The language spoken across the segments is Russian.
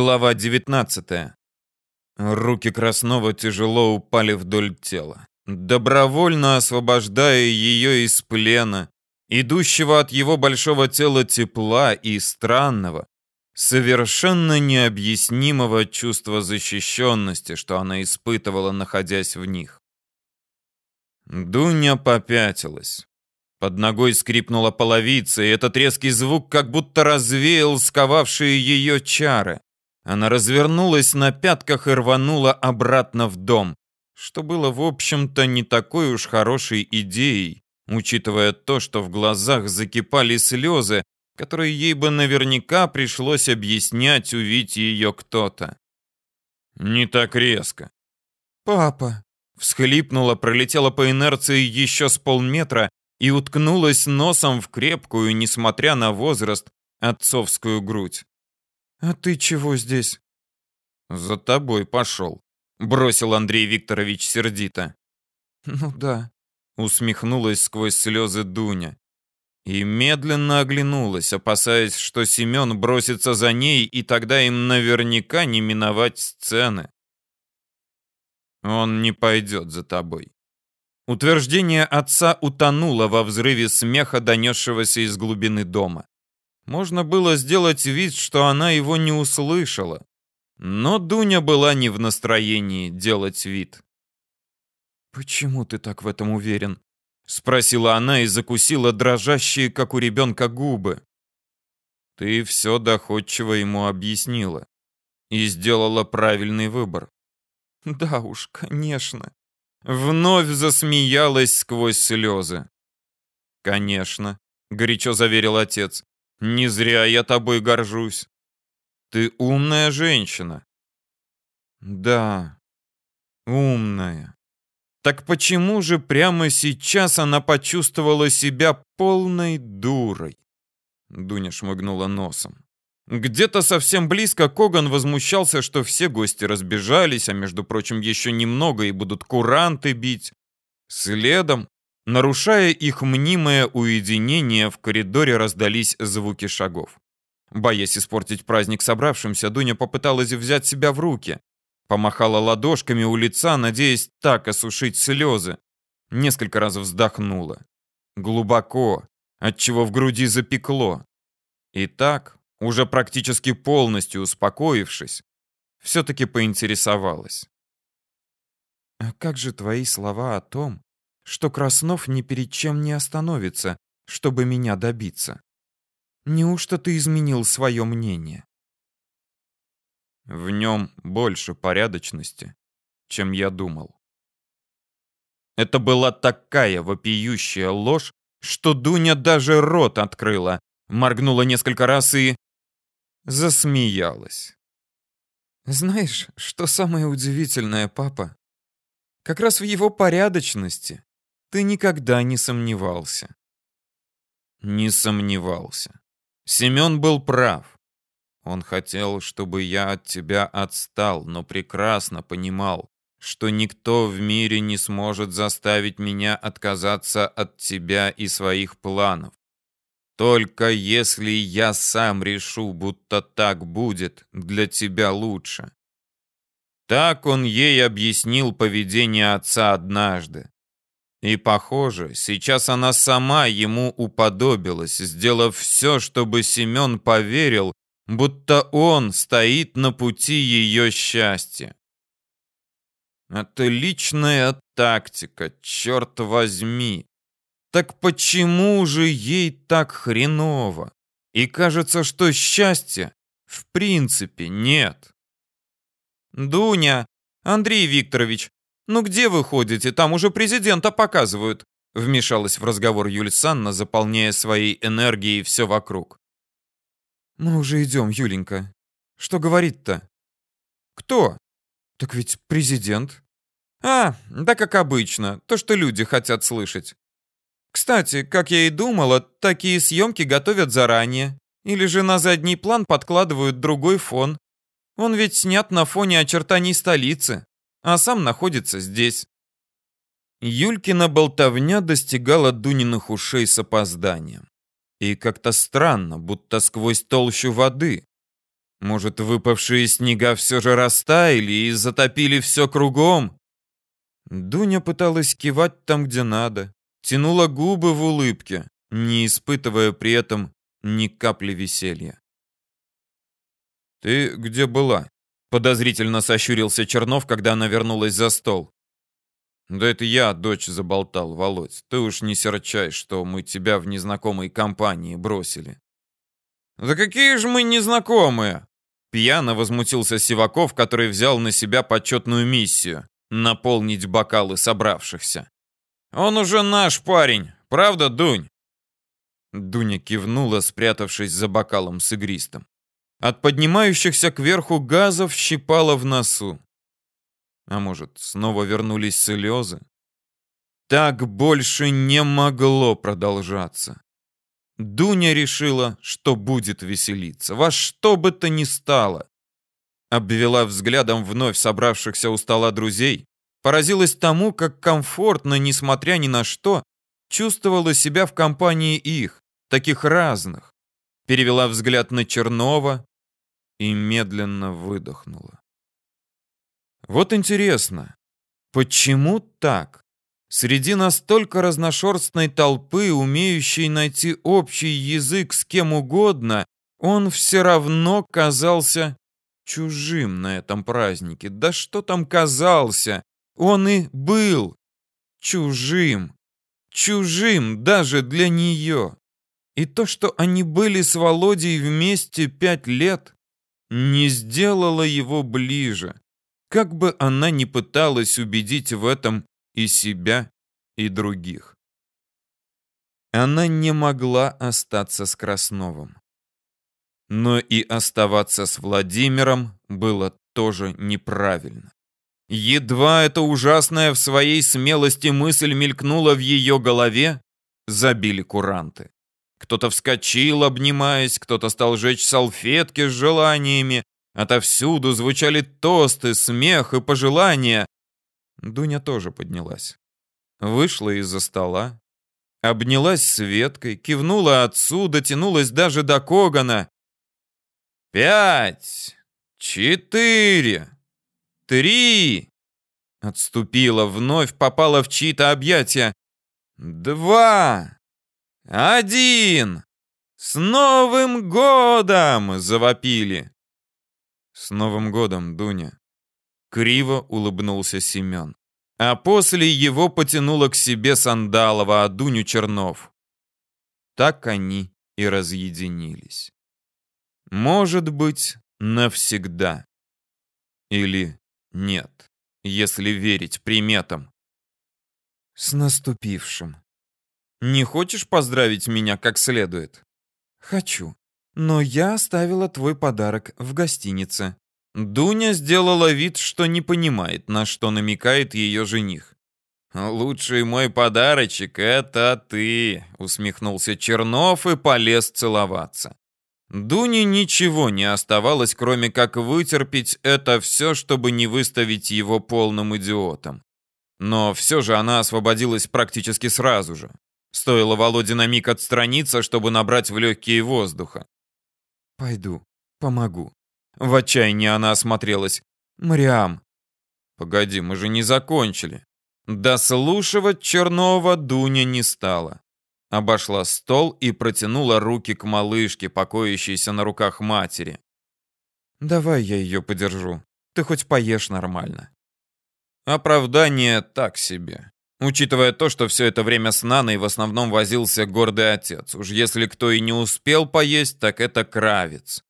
Глава 19. Руки Краснова тяжело упали вдоль тела, добровольно освобождая ее из плена, идущего от его большого тела тепла и странного, совершенно необъяснимого чувства защищенности, что она испытывала, находясь в них. Дуня попятилась. Под ногой скрипнула половица, и этот резкий звук как будто развеял сковавшие ее чары. Она развернулась на пятках и рванула обратно в дом, что было, в общем-то, не такой уж хорошей идеей, учитывая то, что в глазах закипали слезы, которые ей бы наверняка пришлось объяснять, увидеть ее кто-то. Не так резко. «Папа!» Всхлипнула, пролетела по инерции еще с полметра и уткнулась носом в крепкую, несмотря на возраст, отцовскую грудь. «А ты чего здесь?» «За тобой пошел», — бросил Андрей Викторович сердито. «Ну да», — усмехнулась сквозь слезы Дуня. И медленно оглянулась, опасаясь, что Семен бросится за ней, и тогда им наверняка не миновать сцены. «Он не пойдет за тобой». Утверждение отца утонуло во взрыве смеха, донесшегося из глубины дома. Можно было сделать вид, что она его не услышала. Но Дуня была не в настроении делать вид. «Почему ты так в этом уверен?» — спросила она и закусила дрожащие, как у ребенка, губы. «Ты все доходчиво ему объяснила и сделала правильный выбор». «Да уж, конечно». Вновь засмеялась сквозь слезы. «Конечно», — горячо заверил отец. Не зря я тобой горжусь. Ты умная женщина. Да, умная. Так почему же прямо сейчас она почувствовала себя полной дурой? Дуня шмыгнула носом. Где-то совсем близко Коган возмущался, что все гости разбежались, а между прочим еще немного и будут куранты бить. Следом Нарушая их мнимое уединение, в коридоре раздались звуки шагов. Боясь испортить праздник собравшимся, Дуня попыталась взять себя в руки. Помахала ладошками у лица, надеясь так осушить слезы. Несколько раз вздохнула. Глубоко, отчего в груди запекло. И так, уже практически полностью успокоившись, все-таки поинтересовалась. «А как же твои слова о том, что Краснов ни перед чем не остановится, чтобы меня добиться. Неужто ты изменил свое мнение? В нем больше порядочности, чем я думал. Это была такая вопиющая ложь, что Дуня даже рот открыла, моргнула несколько раз и... засмеялась. Знаешь, что самое удивительное, папа? Как раз в его порядочности ты никогда не сомневался. Не сомневался. Семен был прав. Он хотел, чтобы я от тебя отстал, но прекрасно понимал, что никто в мире не сможет заставить меня отказаться от тебя и своих планов. Только если я сам решу, будто так будет для тебя лучше. Так он ей объяснил поведение отца однажды. И, похоже, сейчас она сама ему уподобилась, сделав все, чтобы Семен поверил, будто он стоит на пути ее счастья. Это личная тактика, черт возьми. Так почему же ей так хреново? И кажется, что счастья в принципе нет. «Дуня, Андрей Викторович, «Ну где вы ходите? Там уже президента показывают», — вмешалась в разговор Юль Санна, заполняя своей энергией все вокруг. «Мы уже идем, Юленька. Что говорит-то?» «Кто?» «Так ведь президент». «А, да как обычно, то, что люди хотят слышать. Кстати, как я и думала, такие съемки готовят заранее. Или же на задний план подкладывают другой фон. Он ведь снят на фоне очертаний столицы а сам находится здесь. Юлькина болтовня достигала Дуниных ушей с опозданием. И как-то странно, будто сквозь толщу воды. Может, выпавшие снега все же растаяли и затопили все кругом? Дуня пыталась кивать там, где надо, тянула губы в улыбке, не испытывая при этом ни капли веселья. «Ты где была?» — подозрительно сощурился Чернов, когда она вернулась за стол. «Да это я, дочь, заболтал, Володь. Ты уж не серчай, что мы тебя в незнакомой компании бросили». «Да какие же мы незнакомые!» Пьяно возмутился Сиваков, который взял на себя почетную миссию — наполнить бокалы собравшихся. «Он уже наш парень, правда, Дунь?» Дуня кивнула, спрятавшись за бокалом с игристом. От поднимающихся кверху газов щипало в носу. А может, снова вернулись слезы? Так больше не могло продолжаться. Дуня решила, что будет веселиться, во что бы то ни стало. Обвела взглядом вновь собравшихся у стола друзей, поразилась тому, как комфортно, несмотря ни на что, чувствовала себя в компании их, таких разных. Перевела взгляд на Чернова и медленно выдохнула. Вот интересно, почему так? Среди настолько разношерстной толпы, умеющей найти общий язык с кем угодно, он все равно казался чужим на этом празднике. Да что там казался? Он и был чужим. Чужим даже для нее. И то, что они были с Володей вместе пять лет, не сделало его ближе. Как бы она ни пыталась убедить в этом и себя, и других. Она не могла остаться с Красновым. Но и оставаться с Владимиром было тоже неправильно. Едва эта ужасная в своей смелости мысль мелькнула в ее голове, забили куранты. Кто-то вскочил, обнимаясь, кто-то стал жечь салфетки с желаниями. Отовсюду звучали тосты, смех и пожелания. Дуня тоже поднялась. Вышла из-за стола, обнялась с Веткой, кивнула отцу, дотянулась даже до Когана. «Пять! Четыре! Три!» Отступила, вновь попала в чьи-то объятия. «Два! Один! С Новым годом!» — завопили. «С Новым годом, Дуня!» Криво улыбнулся Семен. А после его потянуло к себе Сандалова, а Дуню Чернов. Так они и разъединились. Может быть, навсегда. Или нет, если верить приметам. С наступившим. Не хочешь поздравить меня как следует? Хочу. Но я оставила твой подарок в гостинице. Дуня сделала вид, что не понимает, на что намекает ее жених. «Лучший мой подарочек — это ты», — усмехнулся Чернов и полез целоваться. Дуне ничего не оставалось, кроме как вытерпеть это все, чтобы не выставить его полным идиотом. Но все же она освободилась практически сразу же. Стоило Володе на миг отстраниться, чтобы набрать в легкие воздуха. «Пойду, помогу», в отчаянии она осмотрелась. «Мариам!» «Погоди, мы же не закончили». Дослушивать Чернова Дуня не стала. Обошла стол и протянула руки к малышке, покоящейся на руках матери. «Давай я ее подержу. Ты хоть поешь нормально». Оправдание так себе. Учитывая то, что все это время с Наной в основном возился гордый отец. Уж если кто и не успел поесть, так это Кравец.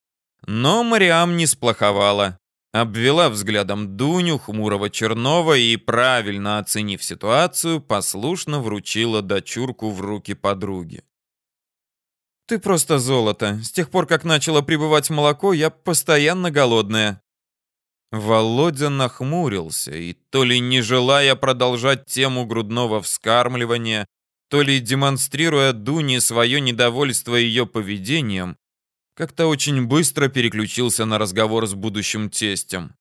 Но Мариам не сплоховала. Обвела взглядом Дуню, хмурого Чернова и, правильно оценив ситуацию, послушно вручила дочурку в руки подруги. «Ты просто золото. С тех пор, как начало прибывать молоко, я постоянно голодная». Володя нахмурился и, то ли не желая продолжать тему грудного вскармливания, то ли демонстрируя Дуне свое недовольство ее поведением, как-то очень быстро переключился на разговор с будущим тестем.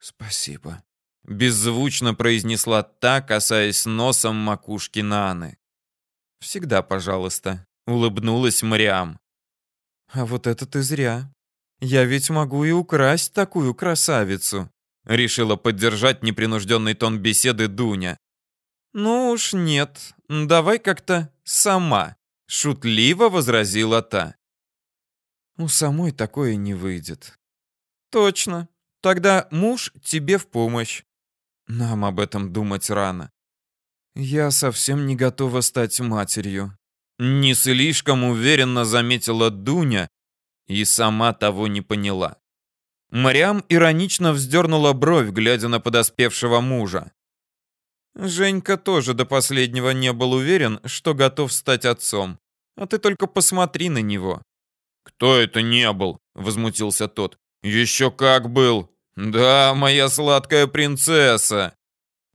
«Спасибо», — беззвучно произнесла та, касаясь носом макушки Наны. «Всегда пожалуйста», — улыбнулась Мариам. «А вот это ты зря. Я ведь могу и украсть такую красавицу. Решила поддержать непринужденный тон беседы Дуня. Ну уж нет, давай как-то сама. Шутливо возразила та. У самой такое не выйдет. Точно. Тогда муж тебе в помощь. Нам об этом думать рано. Я совсем не готова стать матерью. Не слишком уверенно заметила Дуня и сама того не поняла. Мариам иронично вздернула бровь, глядя на подоспевшего мужа. Женька тоже до последнего не был уверен, что готов стать отцом. А ты только посмотри на него. Кто это не был? возмутился тот. Еще как был. Да, моя сладкая принцесса.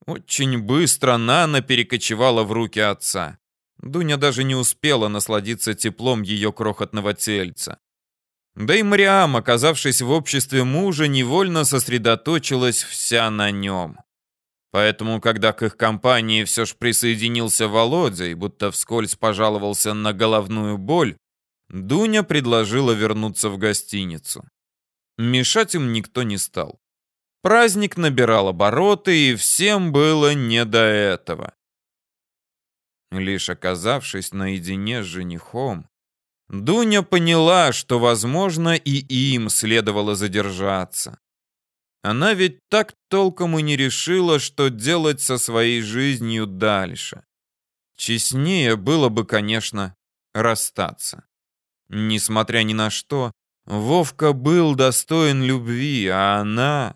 Очень быстро Нана перекочевала в руки отца. Дуня даже не успела насладиться теплом ее крохотного тельца. Да и Мариам, оказавшись в обществе мужа, невольно сосредоточилась вся на нем. Поэтому, когда к их компании все ж присоединился Володя и будто вскользь пожаловался на головную боль, Дуня предложила вернуться в гостиницу. Мешать им никто не стал. Праздник набирал обороты, и всем было не до этого. Лишь оказавшись наедине с женихом, Дуня поняла, что, возможно, и им следовало задержаться. Она ведь так толком и не решила, что делать со своей жизнью дальше. Честнее было бы, конечно, расстаться. Несмотря ни на что, Вовка был достоин любви, а она...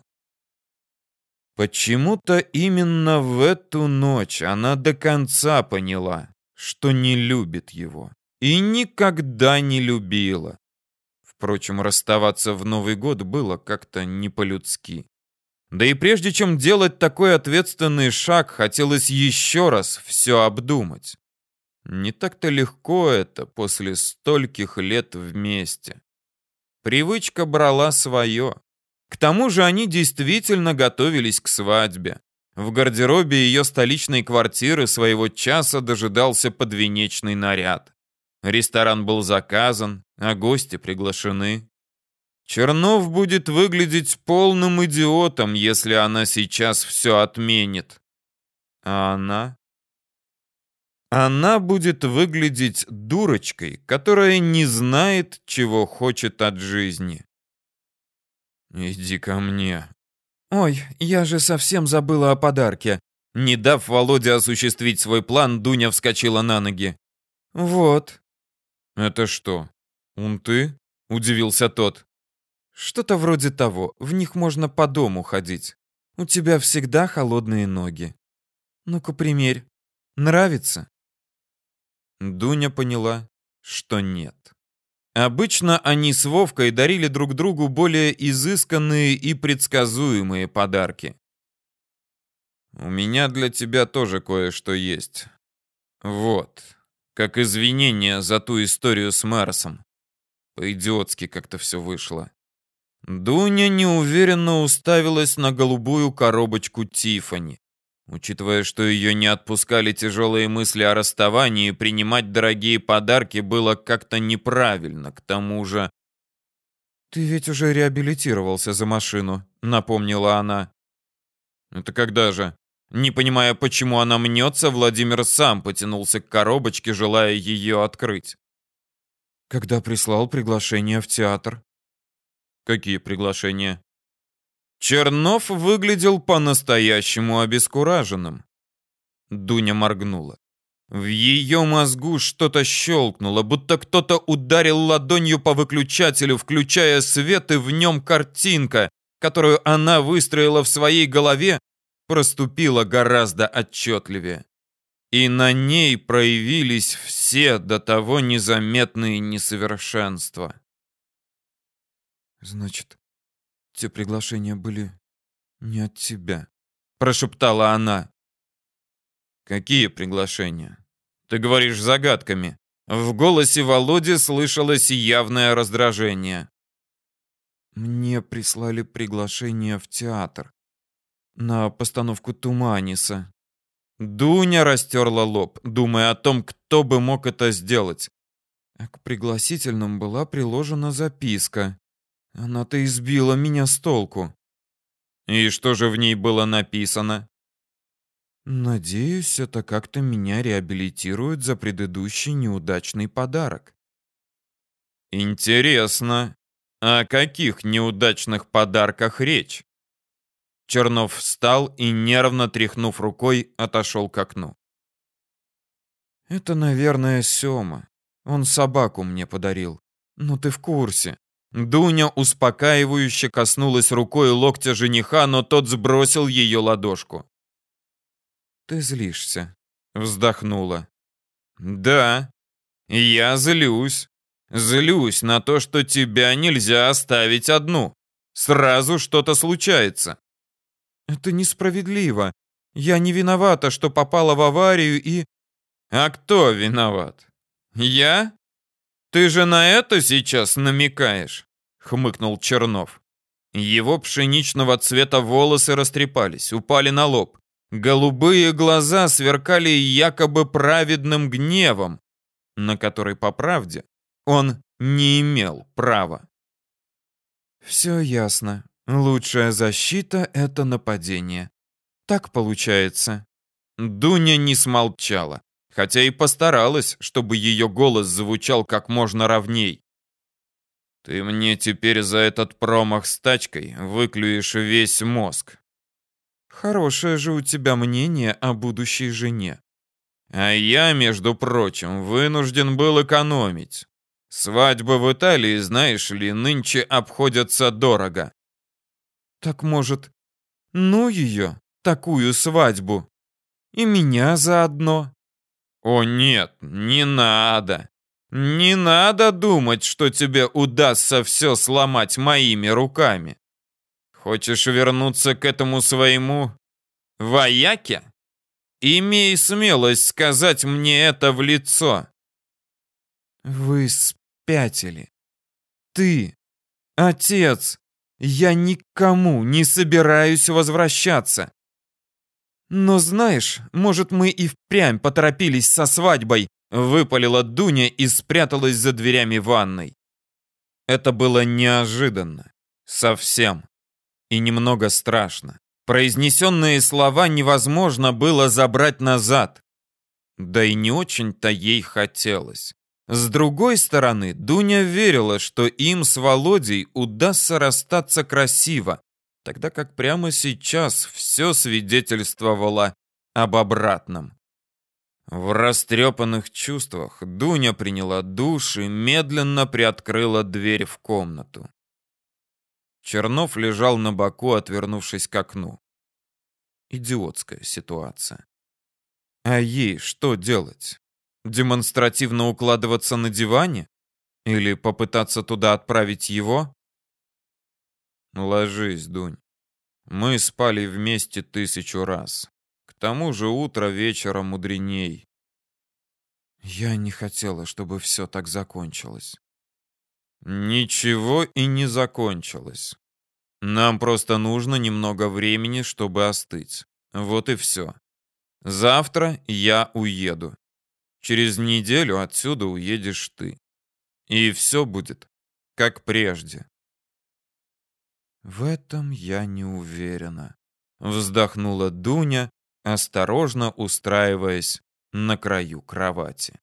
Почему-то именно в эту ночь она до конца поняла, что не любит его и никогда не любила. Впрочем, расставаться в Новый год было как-то не по-людски. Да и прежде чем делать такой ответственный шаг, хотелось еще раз все обдумать. Не так-то легко это после стольких лет вместе. Привычка брала свое. К тому же они действительно готовились к свадьбе. В гардеробе ее столичной квартиры своего часа дожидался подвенечный наряд. Ресторан был заказан, а гости приглашены. Чернов будет выглядеть полным идиотом, если она сейчас все отменит. А она? Она будет выглядеть дурочкой, которая не знает, чего хочет от жизни. «Иди ко мне». «Ой, я же совсем забыла о подарке». Не дав Володе осуществить свой план, Дуня вскочила на ноги. «Вот». «Это что, унты?» — удивился тот. «Что-то вроде того. В них можно по дому ходить. У тебя всегда холодные ноги. Ну-ка, примерь. Нравится?» Дуня поняла, что нет. Обычно они с Вовкой дарили друг другу более изысканные и предсказуемые подарки. «У меня для тебя тоже кое-что есть. Вот, как извинение за ту историю с Марсом. По-идиотски как-то все вышло». Дуня неуверенно уставилась на голубую коробочку Тифани. Учитывая, что ее не отпускали тяжелые мысли о расставании, принимать дорогие подарки было как-то неправильно. К тому же... «Ты ведь уже реабилитировался за машину», — напомнила она. «Это когда же?» Не понимая, почему она мнется, Владимир сам потянулся к коробочке, желая ее открыть. «Когда прислал приглашение в театр». «Какие приглашения?» Чернов выглядел по-настоящему обескураженным. Дуня моргнула. В ее мозгу что-то щелкнуло, будто кто-то ударил ладонью по выключателю, включая свет, и в нем картинка, которую она выстроила в своей голове, проступила гораздо отчетливее. И на ней проявились все до того незаметные несовершенства. «Значит, те приглашения были не от тебя, прошептала она. Какие приглашения? Ты говоришь загадками. В голосе Володи слышалось явное раздражение. Мне прислали приглашение в театр на постановку Туманиса. Дуня растерла лоб, думая о том, кто бы мог это сделать. А к пригласительным была приложена записка. Она-то избила меня с толку. И что же в ней было написано? Надеюсь, это как-то меня реабилитирует за предыдущий неудачный подарок. Интересно, о каких неудачных подарках речь? Чернов встал и, нервно тряхнув рукой, отошел к окну. «Это, наверное, Сёма. Он собаку мне подарил. Ну ты в курсе». Дуня успокаивающе коснулась рукой локтя жениха, но тот сбросил ее ладошку. «Ты злишься», — вздохнула. «Да, я злюсь. Злюсь на то, что тебя нельзя оставить одну. Сразу что-то случается. Это несправедливо. Я не виновата, что попала в аварию и... А кто виноват? Я? Ты же на это сейчас намекаешь? Хмыкнул Чернов. Его пшеничного цвета волосы растрепались, упали на лоб. Голубые глаза сверкали якобы праведным гневом, на который, по правде, он не имел права. «Все ясно. Лучшая защита — это нападение. Так получается. Дуня не смолчала, хотя и постаралась, чтобы ее голос звучал как можно ровней. Ты мне теперь за этот промах с тачкой выклюешь весь мозг. Хорошее же у тебя мнение о будущей жене. А я, между прочим, вынужден был экономить. Свадьбы в Италии, знаешь ли, нынче обходятся дорого. Так может, ну ее, такую свадьбу? И меня заодно? О нет, не надо. Не надо думать, что тебе удастся все сломать моими руками. Хочешь вернуться к этому своему вояке? Имей смелость сказать мне это в лицо. Вы спятили. Ты, отец, я никому не собираюсь возвращаться. Но знаешь, может, мы и впрямь поторопились со свадьбой, выпалила Дуня и спряталась за дверями ванной. Это было неожиданно. Совсем. И немного страшно. Произнесенные слова невозможно было забрать назад. Да и не очень-то ей хотелось. С другой стороны, Дуня верила, что им с Володей удастся расстаться красиво, тогда как прямо сейчас все свидетельствовало об обратном. В растрепанных чувствах Дуня приняла душ и медленно приоткрыла дверь в комнату. Чернов лежал на боку, отвернувшись к окну. Идиотская ситуация. А ей что делать? Демонстративно укладываться на диване? Или попытаться туда отправить его? Ложись, Дунь. Мы спали вместе тысячу раз. К тому же утро вечера мудреней. Я не хотела, чтобы все так закончилось. Ничего и не закончилось. Нам просто нужно немного времени, чтобы остыть. Вот и все. Завтра я уеду. Через неделю отсюда уедешь ты. И все будет, как прежде. В этом я не уверена, вздохнула Дуня, осторожно устраиваясь на краю кровати.